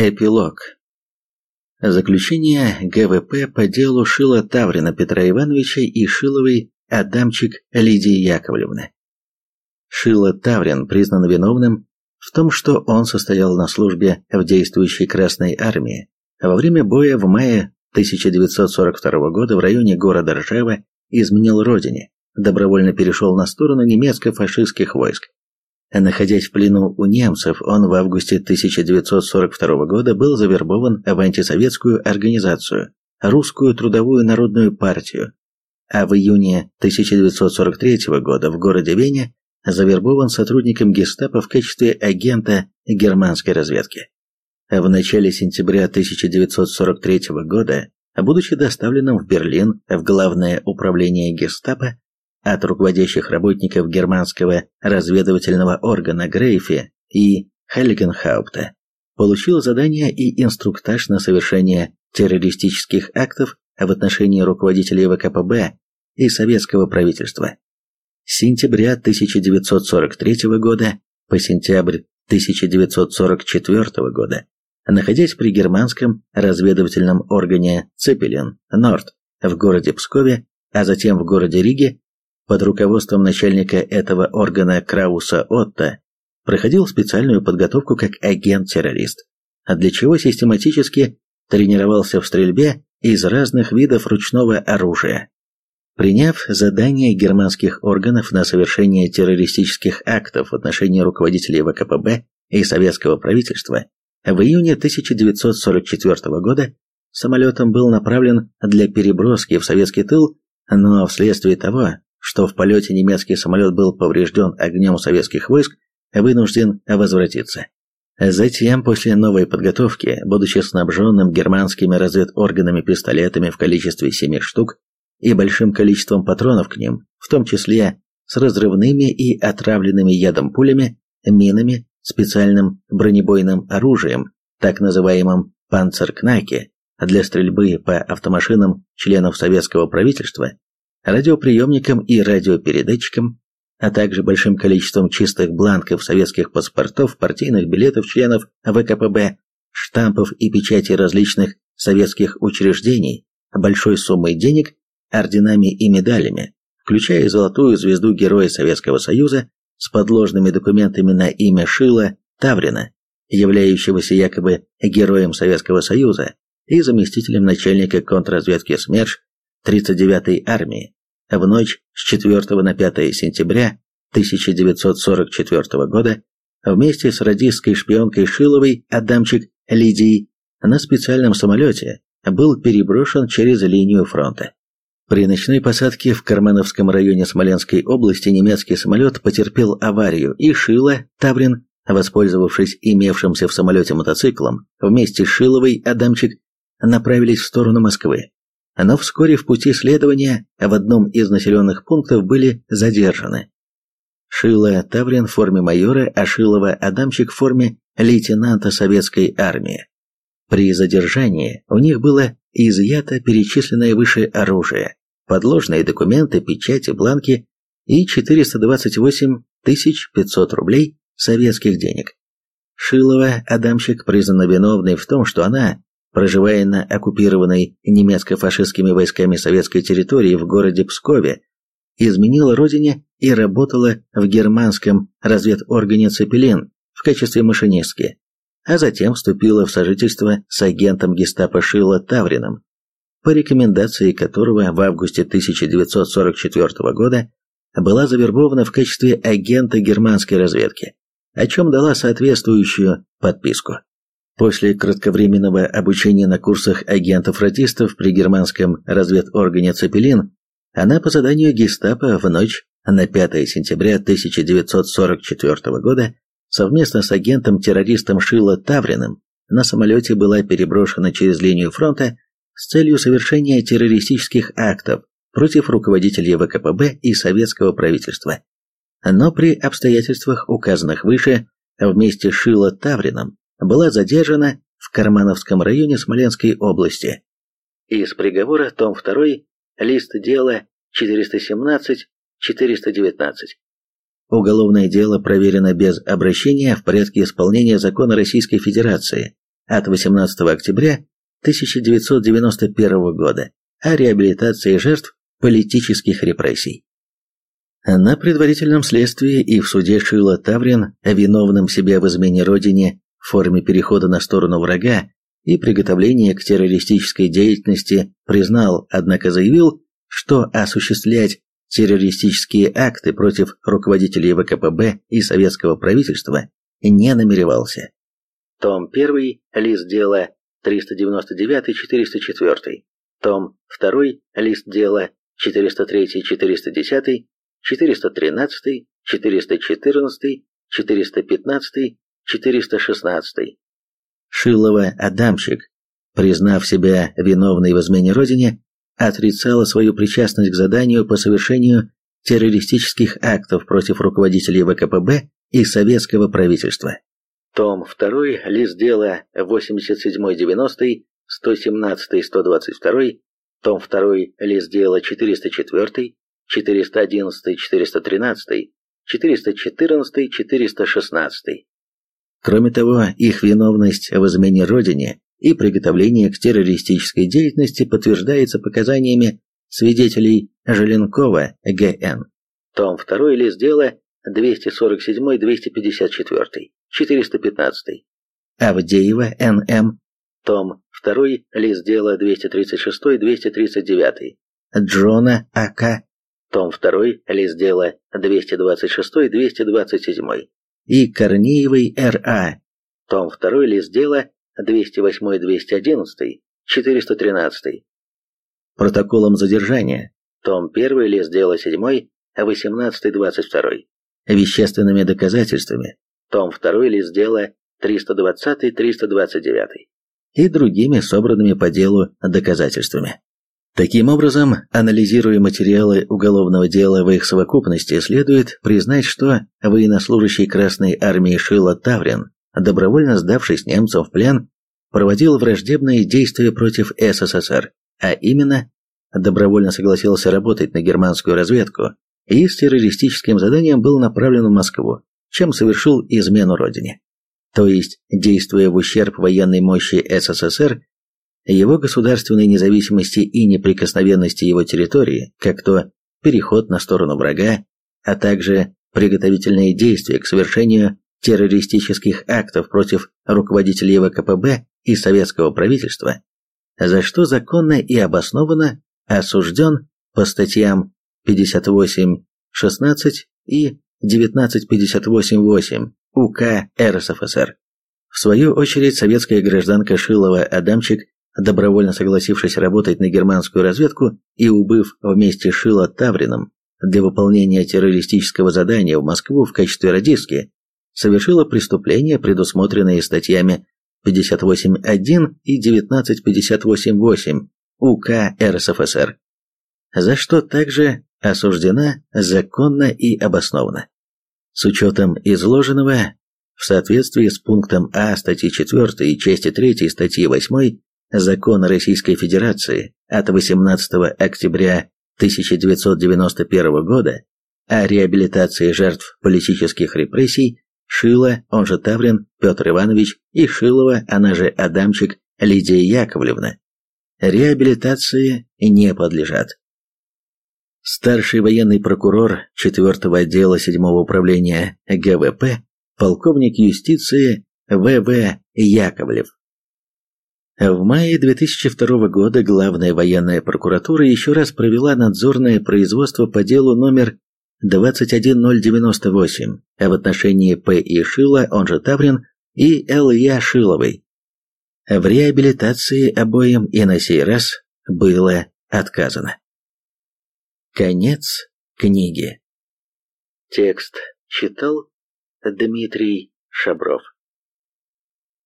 Эпилог. Заключение ГВП по делу Шила Таврина Петра Ивановича и Шиловой Адамчик Лидии Яковлевны. Шила Таврин признан виновным в том, что он состоял на службе в действующей Красной Армии во время боя в мае 1942 года в районе города Ржева изменил родине, добровольно перешел на сторону немецко-фашистских войск. Находясь в плену у немцев, он в августе 1942 года был завербован в антисоветскую организацию Русскую трудовую народную партию, а в июне 1943 года в городе Вене завербован сотрудником гестапо в качестве агента германской разведки. В начале сентября 1943 года, будучи доставленным в Берлин в главное управление гестапо, от руководящих работников германского разведывательного органа Грейфи и Хельгенхаупта, получил задание и инструктаж на совершение террористических актов в отношении руководителей ВКПБ и советского правительства. С сентября 1943 года по сентябрь 1944 года, находясь при германском разведывательном органе Цепелин Норд в городе Пскове, а затем в городе Риге, под руководством начальника этого органа Крауса Отто проходил специальную подготовку как агент-террорист, а для чего систематически тренировался в стрельбе из разных видов ручного оружия. Приняв задание германских органов на совершение террористических актов в отношении руководителей ВКПБ и советского правительства, в июне 1944 года самолетом был направлен для переброски в советский тыл, но вследствие того, что в полете немецкий самолет был поврежден огнем советских войск, вынужден возвратиться. Затем, после новой подготовки, будучи снабженным германскими разведорганами пистолетами в количестве семи штук и большим количеством патронов к ним, в том числе с разрывными и отравленными ядом пулями, минами, специальным бронебойным оружием, так называемым «панцеркнаке», для стрельбы по автомашинам членов советского правительства, радиоприемником и радиопередатчиком, а также большим количеством чистых бланков советских паспортов, партийных билетов членов ВКПБ, штампов и печати различных советских учреждений, большой суммой денег, орденами и медалями, включая золотую звезду Героя Советского Союза с подложными документами на имя Шила Таврина, являющегося якобы Героем Советского Союза и заместителем начальника контрразведки СМЕРШ 39-й армии, в ночь с 4 на 5 сентября 1944 года вместе с радистской шпионкой Шиловой Адамчик Лидией на специальном самолете был переброшен через линию фронта. При ночной посадке в Кармановском районе Смоленской области немецкий самолет потерпел аварию, и Шила Таврин, воспользовавшись имевшимся в самолете мотоциклом, вместе с Шиловой Адамчик направились в сторону Москвы но вскоре в пути следования в одном из населенных пунктов были задержаны. Шила Таврин в форме майора, а Шилова Адамчик в форме лейтенанта советской армии. При задержании у них было изъято перечисленное выше оружие, подложные документы, печати, бланки и 428 500 рублей советских денег. Шилова Адамчик признана виновной в том, что она проживая на оккупированной немецко-фашистскими войсками советской территории в городе Пскове, изменила родине и работала в германском разведоргане «Цепелин» в качестве машинистки, а затем вступила в сожительство с агентом гестапо Шилла Таврином, по рекомендации которого в августе 1944 года была завербована в качестве агента германской разведки, о чем дала соответствующую подписку. После кратковременного обучения на курсах агентов-радистов при германском разведоргане «Цепелин» она по заданию гестапо в ночь на 5 сентября 1944 года совместно с агентом-террористом Шило Тавриным на самолете была переброшена через линию фронта с целью совершения террористических актов против руководителей ВКПБ и советского правительства. Но при обстоятельствах, указанных выше, вместе с Шило Таврином была задержана в Кармановском районе Смоленской области. Из приговора, том 2, лист дела 417-419. Уголовное дело проверено без обращения в порядке исполнения закона Российской Федерации от 18 октября 1991 года о реабилитации жертв политических репрессий. На предварительном следствии и в суде Шила Таврин, виновным себя в измене родине форме перехода на сторону врага и приготовления к террористической деятельности, признал, однако заявил, что осуществлять террористические акты против руководителей ВКПБ и советского правительства не намеревался. Том 1, лист дела 399-404, том 2, лист дела 403-410, 413, 414, 415, 416. Шилова-Адамчик, признав себя виновной в измене Родине, отрицала свою причастность к заданию по совершению террористических актов против руководителей ВКПБ и советского правительства. Том 2, лист дела 87-90, 117-122, том 2, лист дела 404, 411, 413, 414, 416. Кроме того, их виновность в измене Родине и приготовление к террористической деятельности подтверждается показаниями свидетелей Желенкова Г.Н. Том 2, лист дела 247-254, 415. Авдеева Н.М. Том 2, лист дела 236-239. Джона А.К том 2, лист дела 226-227, и Корнеевой Р.А., том 2, лист дела 208-211, 413. Протоколом задержания, том 1, лист дела 7, 18-22. Вещественными доказательствами, том 2, лист дела 320-329. И другими собранными по делу доказательствами. Таким образом, анализируя материалы уголовного дела в их совокупности, следует признать, что военнослужащий Красной Армии Шила Таврин, добровольно сдавшись немцам в плен, проводил враждебные действия против СССР, а именно, добровольно согласился работать на германскую разведку и с террористическим заданием был направлен в Москву, чем совершил измену родине. То есть, действуя в ущерб военной мощи СССР, его государственной независимости и неприкосновенности его территории, как то переход на сторону врага, а также приготовительные действия к совершению террористических актов против руководителей ВКПБ и советского правительства, за что законно и обоснованно осужден по статьям 58.16 и 1958.8 УК РСФСР. В свою очередь, советская гражданка Шилова Адамчик добровольно согласившись работать на германскую разведку и убыв вместе с Шило Таврином для выполнения террористического задания в Москву в качестве радистки, совершила преступления, предусмотренные статьями 58.1 и 1958.8 УК РСФСР, за что также осуждена законно и обоснованно. С учетом изложенного, в соответствии с пунктом А статьи 4 и части 3 статьи 8 Закона Российской Федерации от 18 октября 1991 года о реабилитации жертв политических репрессий Шила, он же Таврин, Петр Иванович и Шилова, она же Адамчик, Лидия Яковлевна, реабилитации не подлежат. Старший военный прокурор 4-го отдела 7-го управления ГВП, полковник юстиции В.В. Яковлев. В мае 2002 года Главная военная прокуратура еще раз провела надзорное производство по делу номер 21098 в отношении П. И. Шила, он же Таврин, и Л. Я. Шиловой. В реабилитации обоим и на сей раз было отказано. Конец книги. Текст читал Дмитрий Шабров.